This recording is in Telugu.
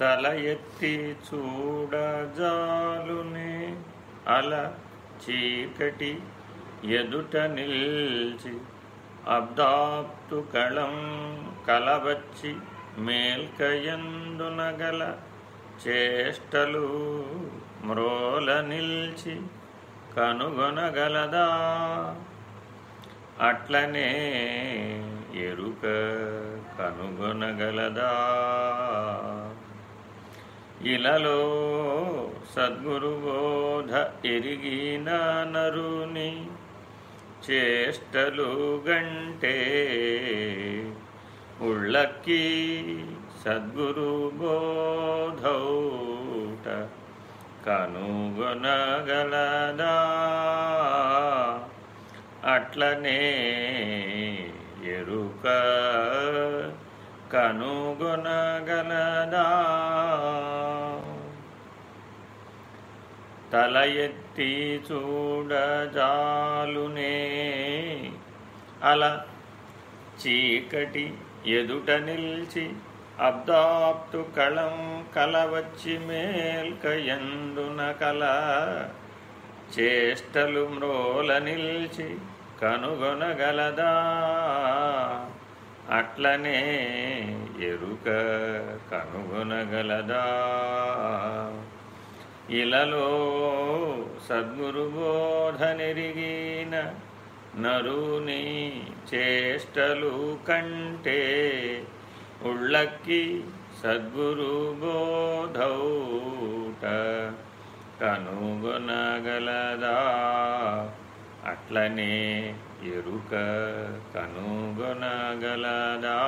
తల ఎత్తి చూడజాలునే అల చీకటి ఎదుట నిల్చి అబ్దాప్తు కళం కలవచ్చి మేల్కయందునగల చేష్టలు మ్రోల నిల్చి కనుగొనగలదా? అట్లనే ఎరుక కనుగొనగలదా? ఇలలో సద్గురుబోధ ఎరిగిన నరుని చేష్టలు గంటే ఉళ్ళక్కి సద్గురుబోధౌట కనుగొనగలదా? అట్లనే ఎరుక కనుగొనగలదా? తల ఎత్తి చూడజాలునే. అలా చీకటి ఎదుట నిల్చి అబ్దాప్తు కళం కలవచ్చి మేల్కయందున కల. చేష్టలు మ్రోల నిల్చి కనుగొనగలదా. అట్లనే ఎరుక కనుగొనగలదా. ఇలలో సద్గురుబోధనెరిగిన నరుని చేష్టలు కంటే ఉళ్ళక్కి సద్గురు బోధౌట. కనుగొనగలదా? అట్లనే ఎరుక కనుగొనగలదా?